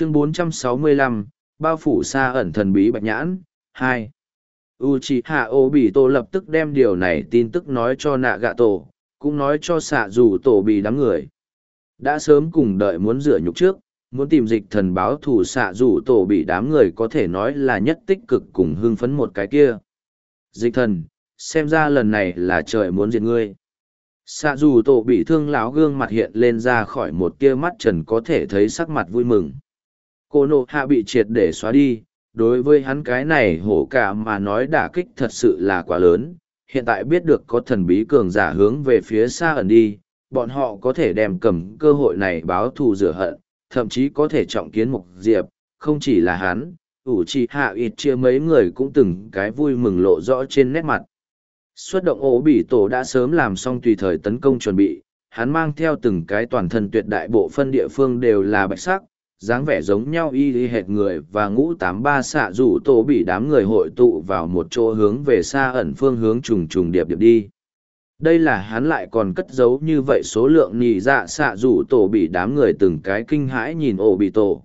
chương 465, bao phủ xa ẩn thần bí bạch nhãn, 2. Uchiha Obito lập tức đem điều này tin tức nói cho nạ gạ tổ, cũng nói cho xạ dù tổ bị đám người. Đã sớm cùng đợi muốn rửa nhục trước, muốn tìm dịch thần báo thù xạ dù tổ bị đám người có thể nói là nhất tích cực cùng hưng phấn một cái kia. Dịch thần, xem ra lần này là trời muốn diệt ngươi. Xạ dù tổ bị thương lão gương mặt hiện lên ra khỏi một kia mắt trần có thể thấy sắc mặt vui mừng. Cô nộ hạ bị triệt để xóa đi, đối với hắn cái này hổ cả mà nói đả kích thật sự là quá lớn. Hiện tại biết được có thần bí cường giả hướng về phía xa ẩn đi, bọn họ có thể đem cầm cơ hội này báo thù rửa hận, thậm chí có thể trọng kiến mục diệp, không chỉ là hắn, ủ trì hạ ít chia mấy người cũng từng cái vui mừng lộ rõ trên nét mặt. Xuất động ổ bị tổ đã sớm làm xong tùy thời tấn công chuẩn bị, hắn mang theo từng cái toàn thân tuyệt đại bộ phân địa phương đều là bạch sắc, dáng vẻ giống nhau y y hệt người và ngũ tám ba xạ rủ tổ bị đám người hội tụ vào một chỗ hướng về xa ẩn phương hướng trùng trùng điệp điệp đi. Đây là hắn lại còn cất giấu như vậy số lượng nhị dạ xạ rủ tổ bị đám người từng cái kinh hãi nhìn ổ bị tổ.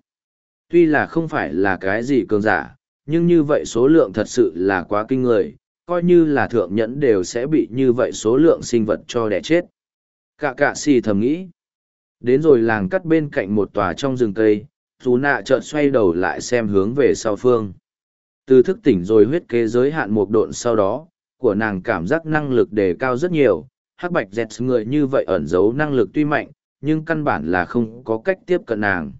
Tuy là không phải là cái gì cường giả, nhưng như vậy số lượng thật sự là quá kinh người, coi như là thượng nhẫn đều sẽ bị như vậy số lượng sinh vật cho đẻ chết. Cạ cạ xì thầm nghĩ. Đến rồi làng cắt bên cạnh một tòa trong rừng cây dù nạ chợt xoay đầu lại xem hướng về sau phương. Từ thức tỉnh rồi huyết kế giới hạn một độn sau đó, của nàng cảm giác năng lực đề cao rất nhiều. Hắc bạch dẹt người như vậy ẩn giấu năng lực tuy mạnh, nhưng căn bản là không có cách tiếp cận nàng.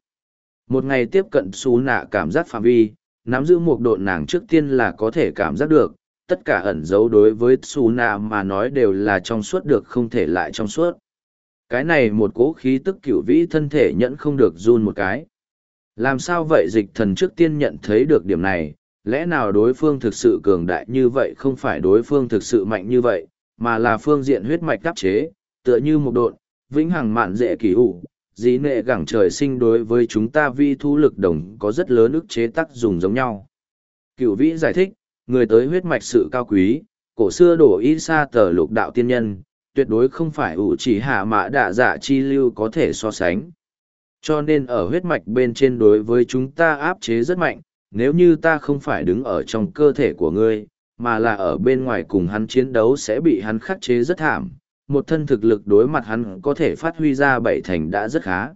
Một ngày tiếp cận xú nạ cảm giác phạm vi, nắm giữ một độn nàng trước tiên là có thể cảm giác được. Tất cả ẩn giấu đối với xú nạ mà nói đều là trong suốt được không thể lại trong suốt. Cái này một cố khí tức cửu vĩ thân thể nhẫn không được run một cái làm sao vậy dịch thần trước tiên nhận thấy được điểm này? Lẽ nào đối phương thực sự cường đại như vậy không phải đối phương thực sự mạnh như vậy, mà là phương diện huyết mạch đắp chế, tựa như một độn, vĩnh hằng mạn dễ kỳ ủ dĩ nệ gẳng trời sinh đối với chúng ta vi thu lực đồng có rất lớn ức chế tác dùng giống nhau. Cựu vĩ giải thích, người tới huyết mạch sự cao quý, cổ xưa đổ y sa tờ lục đạo tiên nhân, tuyệt đối không phải ủ chỉ hạ mã đạ dạ chi lưu có thể so sánh. Cho nên ở huyết mạch bên trên đối với chúng ta áp chế rất mạnh, nếu như ta không phải đứng ở trong cơ thể của ngươi, mà là ở bên ngoài cùng hắn chiến đấu sẽ bị hắn khắc chế rất thảm. Một thân thực lực đối mặt hắn có thể phát huy ra bảy thành đã rất khá.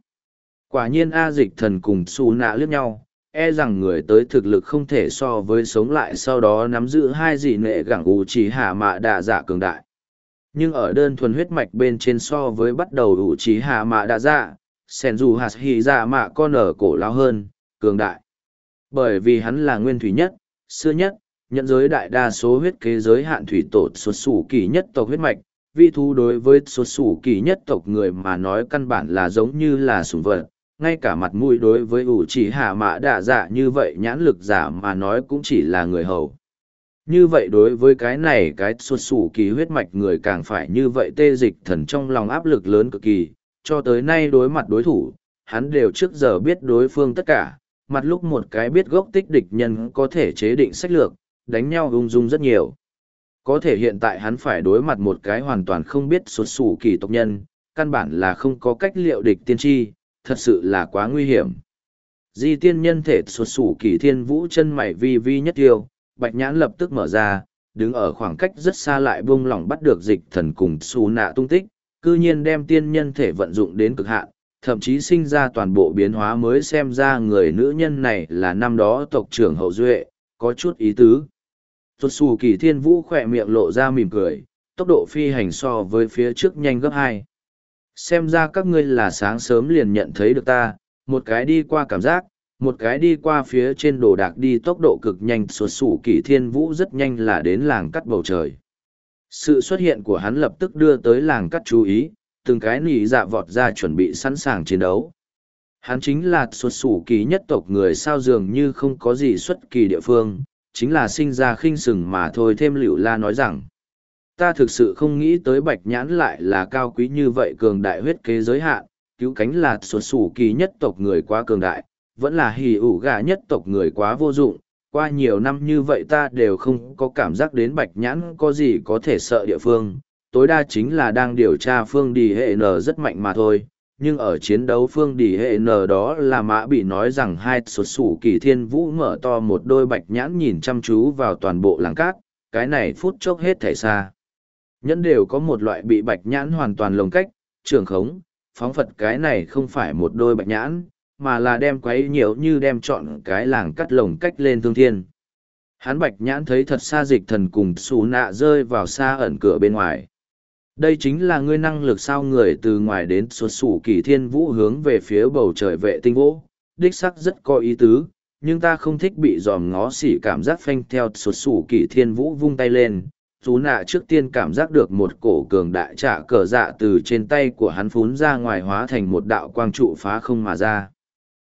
Quả nhiên A dịch thần cùng su nạ liếc nhau, e rằng người tới thực lực không thể so với sống lại sau đó nắm giữ hai dị nệ gẳng ủ chỉ hạ mạ đạ giả cường đại nhưng ở đơn thuần huyết mạch bên trên so với bắt đầu ủ chỉ hạ mạ đã giả. Dạ, sen dù hạt hy dạ mạ con ở cổ lao hơn cường đại. Bởi vì hắn là nguyên thủy nhất xưa nhất nhận giới đại đa số huyết kế giới hạn thủy tổ xuất xù kỳ nhất tộc huyết mạch vi thú đối với xuất xù kỳ nhất tộc người mà nói căn bản là giống như là sùng vật ngay cả mặt mũi đối với ủ chỉ hạ mạ đạ dạ như vậy nhãn lực giả mà nói cũng chỉ là người hầu. Như vậy đối với cái này cái xuất xù kỳ huyết mạch người càng phải như vậy tê dịch thần trong lòng áp lực lớn cực kỳ, cho tới nay đối mặt đối thủ, hắn đều trước giờ biết đối phương tất cả, mặt lúc một cái biết gốc tích địch nhân có thể chế định sách lược, đánh nhau ung dung rất nhiều. Có thể hiện tại hắn phải đối mặt một cái hoàn toàn không biết xuất xù kỳ tộc nhân, căn bản là không có cách liệu địch tiên tri, thật sự là quá nguy hiểm. Di tiên nhân thể xuất xù kỳ thiên vũ chân mày vi vi nhất tiêu, bạch nhãn lập tức mở ra, đứng ở khoảng cách rất xa lại buông lỏng bắt được dịch thần cùng xù nạ tung tích, cư nhiên đem tiên nhân thể vận dụng đến cực hạn, thậm chí sinh ra toàn bộ biến hóa mới xem ra người nữ nhân này là năm đó tộc trưởng hậu duệ, có chút ý tứ. Tuột xù kỳ thiên vũ khỏe miệng lộ ra mỉm cười, tốc độ phi hành so với phía trước nhanh gấp hai. Xem ra các ngươi là sáng sớm liền nhận thấy được ta, một cái đi qua cảm giác, một cái đi qua phía trên đồ đạc đi tốc độ cực nhanh xuất xù kỳ thiên vũ rất nhanh là đến làng cắt bầu trời sự xuất hiện của hắn lập tức đưa tới làng cắt chú ý, từng cái nỉ dạ vọt ra chuẩn bị sẵn sàng chiến đấu. Hắn chính là xuất sủ kỳ nhất tộc người sao dường như không có gì xuất kỳ địa phương, chính là sinh ra khinh sừng mà thôi thêm liệu la nói rằng, ta thực sự không nghĩ tới bạch nhãn lại là cao quý như vậy cường đại huyết kế giới hạn, cứu cánh là xuất sủ kỳ nhất tộc người quá cường đại, vẫn là hì ủ gà nhất tộc người quá vô dụng qua nhiều năm như vậy ta đều không có cảm giác đến bạch nhãn có gì có thể sợ địa phương. Tối đa chính là đang điều tra phương đi hệ n rất mạnh mà thôi, nhưng ở chiến đấu phương đi hệ n đó là mã bị nói rằng hai sột sủ kỳ thiên vũ mở to một đôi bạch nhãn nhìn chăm chú vào toàn bộ làng cát, cái này phút chốc hết thể xa. Nhẫn đều có một loại bị bạch nhãn hoàn toàn lồng cách trường khống, phóng phật cái này không phải một đôi bạch nhãn mà là đem quấy nhiều như đem chọn cái làng cắt lồng cách lên thương thiên. Hắn bạch nhãn thấy thật xa dịch thần cùng xù nạ rơi vào xa ẩn cửa bên ngoài. Đây chính là ngươi năng lực sao người từ ngoài đến xuất xù kỳ thiên vũ hướng về phía bầu trời vệ tinh vũ. đích sắc rất có ý tứ, nhưng ta không thích bị dòm ngó xỉ cảm giác phanh theo xuất xù kỳ thiên vũ vung tay lên. Chú nạ trước tiên cảm giác được một cổ cường đại trả cờ dạ từ trên tay của hắn phún ra ngoài hóa thành một đạo quang trụ phá không mà ra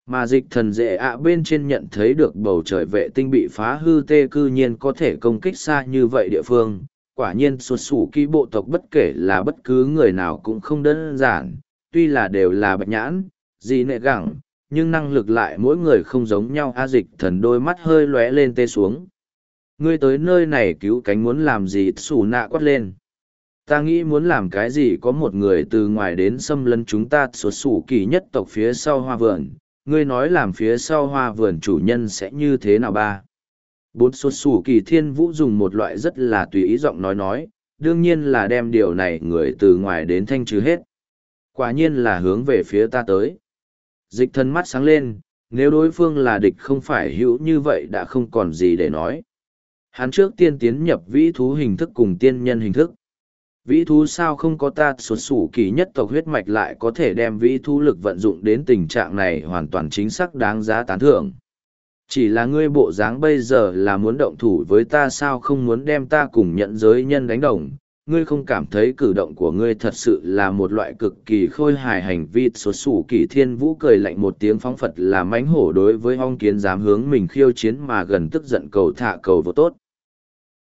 mà dịch thần dễ ạ bên trên nhận thấy được bầu trời vệ tinh bị phá hư tê cư nhiên có thể công kích xa như vậy địa phương. Quả nhiên, xuất xù ký bộ tộc bất kể là bất cứ người nào cũng không đơn giản. Tuy là đều là bạch nhãn dị nệ gẳng, nhưng năng lực lại mỗi người không giống nhau. A dịch thần đôi mắt hơi lóe lên tê xuống. Ngươi tới nơi này cứu cánh muốn làm gì? Xù nạ quát lên. Ta nghĩ muốn làm cái gì? Có một người từ ngoài đến xâm lấn chúng ta. Xuất xù kỳ nhất tộc phía sau hoa vườn ngươi nói làm phía sau hoa vườn chủ nhân sẽ như thế nào ba? Bốn xuất xù kỳ thiên vũ dùng một loại rất là tùy ý giọng nói nói, đương nhiên là đem điều này người từ ngoài đến thanh trừ hết. Quả nhiên là hướng về phía ta tới. Dịch thân mắt sáng lên, nếu đối phương là địch không phải hữu như vậy đã không còn gì để nói. Hắn trước tiên tiến nhập vĩ thú hình thức cùng tiên nhân hình thức vĩ thú sao không có ta, sụt sủ kỳ nhất tộc huyết mạch lại có thể đem vĩ thú lực vận dụng đến tình trạng này hoàn toàn chính xác đáng giá tán thưởng. Chỉ là ngươi bộ dáng bây giờ là muốn động thủ với ta sao không muốn đem ta cùng nhận giới nhân đánh đồng? Ngươi không cảm thấy cử động của ngươi thật sự là một loại cực kỳ khôi hài hành vi? Xuất sủ kỳ thiên vũ cười lạnh một tiếng phóng phật là mánh hổ đối với hong kiến dám hướng mình khiêu chiến mà gần tức giận cầu thả cầu vô tốt.